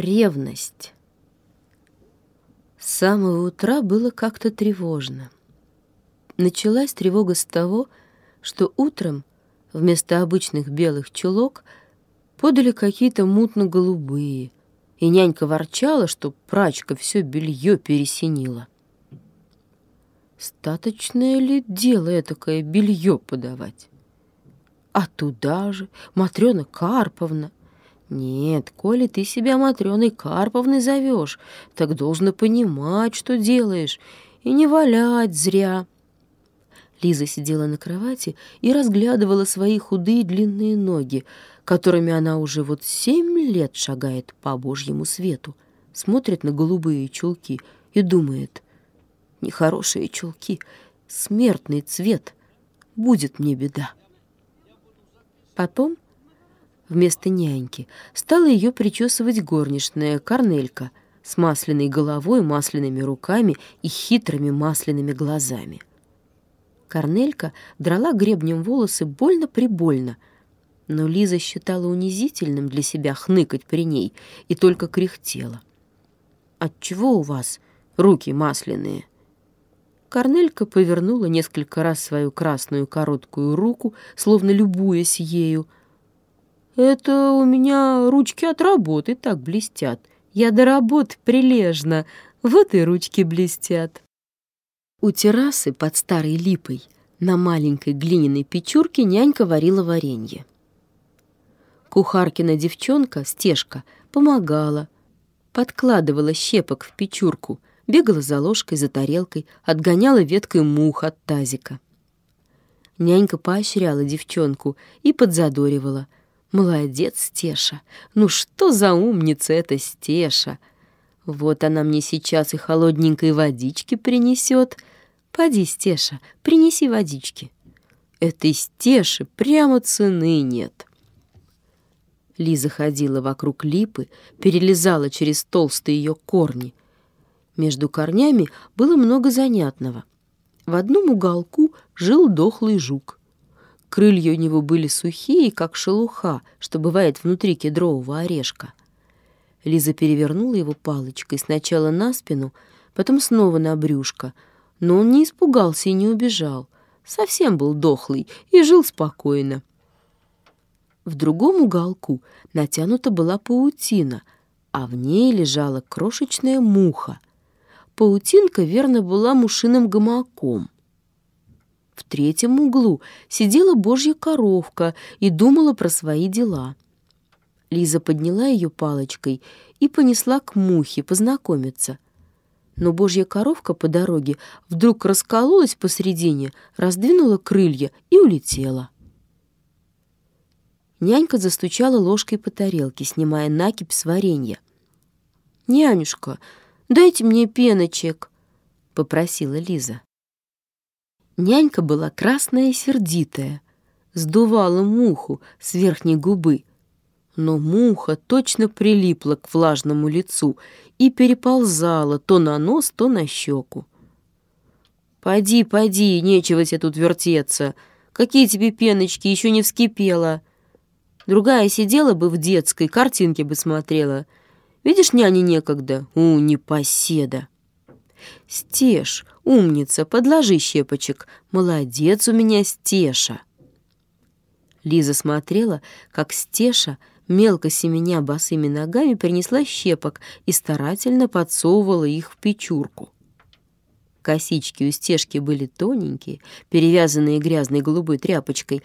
Ревность. С самого утра было как-то тревожно. Началась тревога с того, что утром вместо обычных белых чулок подали какие-то мутно-голубые, и нянька ворчала, что прачка все белье пересинила. Статочное ли дело такое белье подавать? А туда же Матрена Карповна. Нет, коли ты себя Матрёной Карповной зовешь, так должна понимать, что делаешь, и не валять зря. Лиза сидела на кровати и разглядывала свои худые длинные ноги, которыми она уже вот семь лет шагает по Божьему свету, смотрит на голубые чулки и думает, нехорошие чулки, смертный цвет, будет мне беда. Потом вместо няньки стала ее причесывать горничная Корнелька с масляной головой, масляными руками и хитрыми масляными глазами. Корнелька драла гребнем волосы больно-прибольно, но Лиза считала унизительным для себя хныкать при ней и только кряхтела. «Отчего у вас руки масляные?» Корнелька повернула несколько раз свою красную короткую руку, словно любуясь ею. «Это у меня ручки от работы так блестят. Я до работы прилежно, вот и ручки блестят». У террасы под старой липой на маленькой глиняной печурке нянька варила варенье. Кухаркина девчонка, Стежка, помогала, подкладывала щепок в печурку — бегала за ложкой, за тарелкой, отгоняла веткой мух от тазика. Нянька поощряла девчонку и подзадоривала. «Молодец, Стеша! Ну что за умница эта Стеша! Вот она мне сейчас и холодненькой водички принесет. Поди, Стеша, принеси водички. Этой Стеши прямо цены нет». Лиза ходила вокруг липы, перелезала через толстые ее корни, между корнями было много занятного. В одном уголку жил дохлый жук. Крылья у него были сухие, как шелуха, что бывает внутри кедрового орешка. Лиза перевернула его палочкой сначала на спину, потом снова на брюшко, но он не испугался и не убежал. Совсем был дохлый и жил спокойно. В другом уголку натянута была паутина, а в ней лежала крошечная муха — паутинка верно была мушиным гамаком. В третьем углу сидела божья коровка и думала про свои дела. Лиза подняла ее палочкой и понесла к мухе познакомиться. Но божья коровка по дороге вдруг раскололась посредине, раздвинула крылья и улетела. Нянька застучала ложкой по тарелке, снимая накипь с варенья. «Нянюшка, «Дайте мне пеночек», — попросила Лиза. Нянька была красная и сердитая, сдувала муху с верхней губы, но муха точно прилипла к влажному лицу и переползала то на нос, то на щеку. «Поди, поди, нечего тебе тут вертеться. Какие тебе пеночки, еще не вскипела. Другая сидела бы в детской, картинки бы смотрела». Видишь, няне некогда. У, непоседа. Стеж, умница, подложи щепочек. Молодец у меня Стеша. Лиза смотрела, как Стеша, мелко семеня босыми ногами, принесла щепок и старательно подсовывала их в печурку. Косички у Стежки были тоненькие, перевязанные грязной голубой тряпочкой,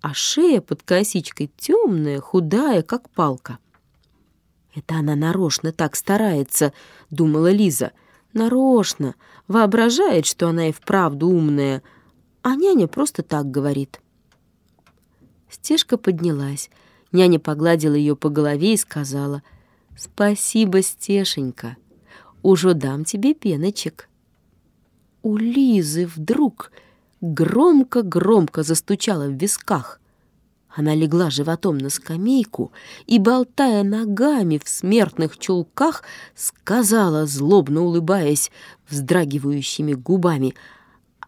а шея под косичкой темная, худая, как палка. «Это она нарочно так старается», — думала Лиза. «Нарочно. Воображает, что она и вправду умная. А няня просто так говорит». Стежка поднялась. Няня погладила ее по голове и сказала, «Спасибо, Стешенька. Уже дам тебе пеночек». У Лизы вдруг громко-громко застучало в висках — она легла животом на скамейку и, болтая ногами в смертных чулках, сказала, злобно улыбаясь вздрагивающими губами,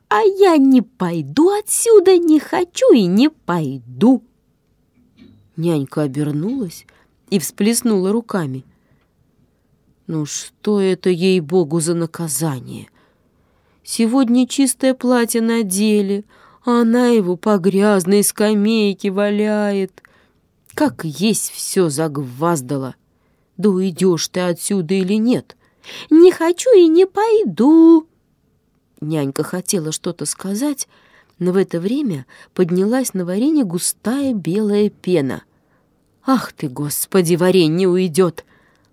«А я не пойду отсюда, не хочу и не пойду». Нянька обернулась и всплеснула руками. Ну что это ей-богу за наказание? Сегодня чистое платье надели, а она его по грязной скамейке валяет. Как есть все загваздала. Да уйдешь ты отсюда или нет? Не хочу и не пойду. Нянька хотела что-то сказать, но в это время поднялась на варенье густая белая пена. «Ах ты, Господи, варенье уйдет!»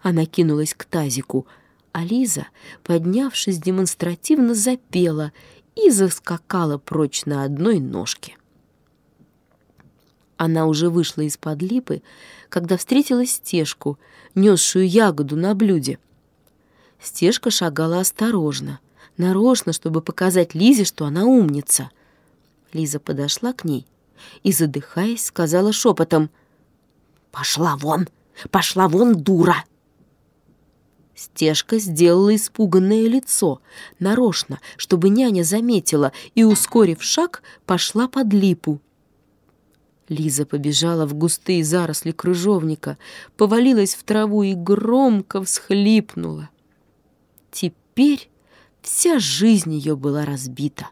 Она кинулась к тазику, а Лиза, поднявшись, демонстративно запела и заскакала прочь на одной ножке. Она уже вышла из-под липы, когда встретила стежку, несшую ягоду на блюде. Стежка шагала осторожно, нарочно, чтобы показать Лизе, что она умница. Лиза подошла к ней и, задыхаясь, сказала шепотом «Пошла вон! Пошла вон, дура!» Стежка сделала испуганное лицо, нарочно, чтобы няня заметила, и, ускорив шаг, пошла под липу. Лиза побежала в густые заросли крыжовника, повалилась в траву и громко всхлипнула. Теперь вся жизнь ее была разбита.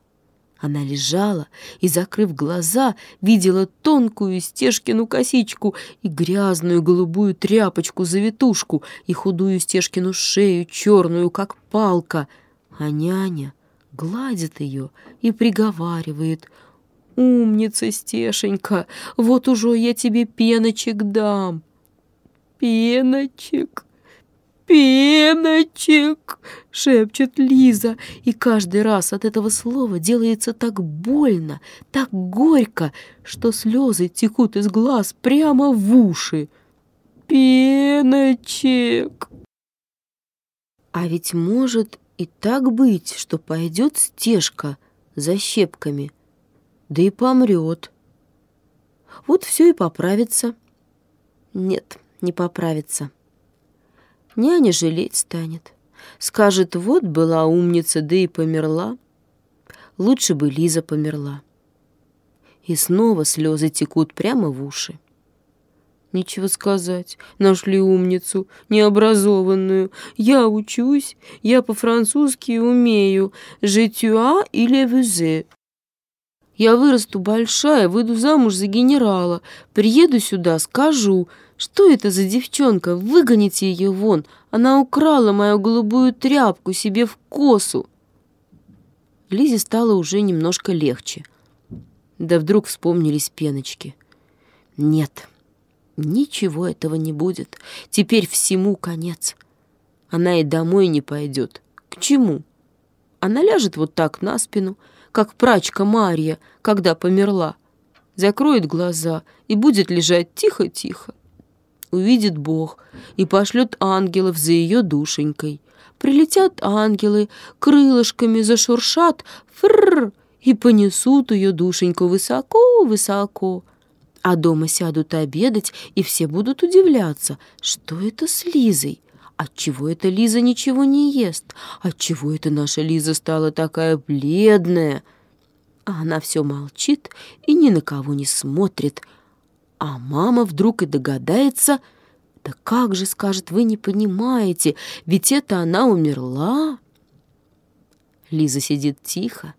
Она лежала и, закрыв глаза, видела тонкую стежкину косичку и грязную голубую тряпочку-завитушку и худую стежкину шею, черную, как палка. А няня гладит ее и приговаривает «Умница, Стешенька, вот уже я тебе пеночек дам». «Пеночек!» «Пеночек!» — шепчет Лиза, и каждый раз от этого слова делается так больно, так горько, что слезы текут из глаз прямо в уши. «Пеночек!» А ведь может и так быть, что пойдет стежка за щепками, да и помрет. Вот все и поправится. Нет, не поправится. Няня жалеть станет. Скажет, вот была умница, да и померла. Лучше бы Лиза померла. И снова слезы текут прямо в уши. Нечего сказать. Нашли умницу, необразованную. Я учусь, я по-французски умею. «Je tue или везе». Я вырасту большая, выйду замуж за генерала, приеду сюда, скажу — что это за девчонка? Выгоните ее вон. Она украла мою голубую тряпку себе в косу. Лизе стало уже немножко легче. Да вдруг вспомнились пеночки. Нет, ничего этого не будет. Теперь всему конец. Она и домой не пойдет. К чему? Она ляжет вот так на спину, как прачка Марья, когда померла. Закроет глаза и будет лежать тихо-тихо увидит Бог и пошлет ангелов за ее душенькой. Прилетят ангелы, крылышками зашуршат, фррр, и понесут ее душеньку высоко-высоко. А дома сядут обедать, и все будут удивляться, что это с Лизой. Отчего эта Лиза ничего не ест? Отчего эта наша Лиза стала такая бледная? А она все молчит и ни на кого не смотрит, а мама вдруг и догадается, да как же, скажет, вы не понимаете, ведь это она умерла. Лиза сидит тихо,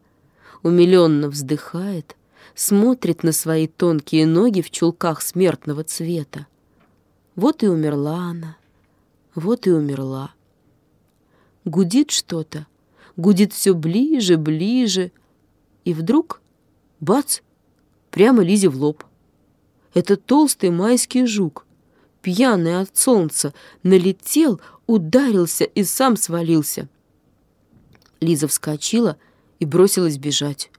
умиленно вздыхает, смотрит на свои тонкие ноги в чулках смертного цвета. Вот и умерла она, вот и умерла. Гудит что-то, гудит все ближе, ближе, и вдруг, бац, прямо Лизе в лоб — это толстый майский жук, пьяный от солнца, налетел, ударился и сам свалился. Лиза вскочила и бросилась бежать.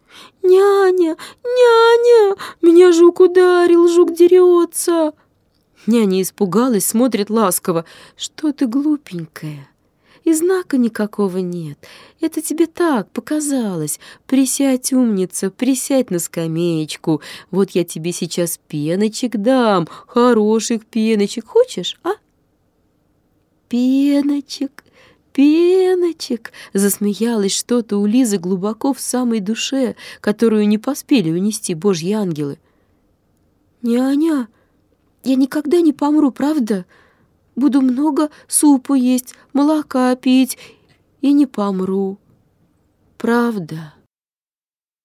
«Няня! Няня! Меня жук ударил, жук дерется!» Няня испугалась, смотрит ласково. «Что ты глупенькая? И знака никакого нет. Это тебе так показалось. Присядь, умница, присядь на скамеечку. Вот я тебе сейчас пеночек дам, хороших пеночек. Хочешь, а? Пеночек, пеночек, засмеялась что-то у Лизы глубоко в самой душе, которую не поспели унести божьи ангелы. «Няня, я никогда не помру, правда? Буду много супу есть, молока пить и не помру. Правда?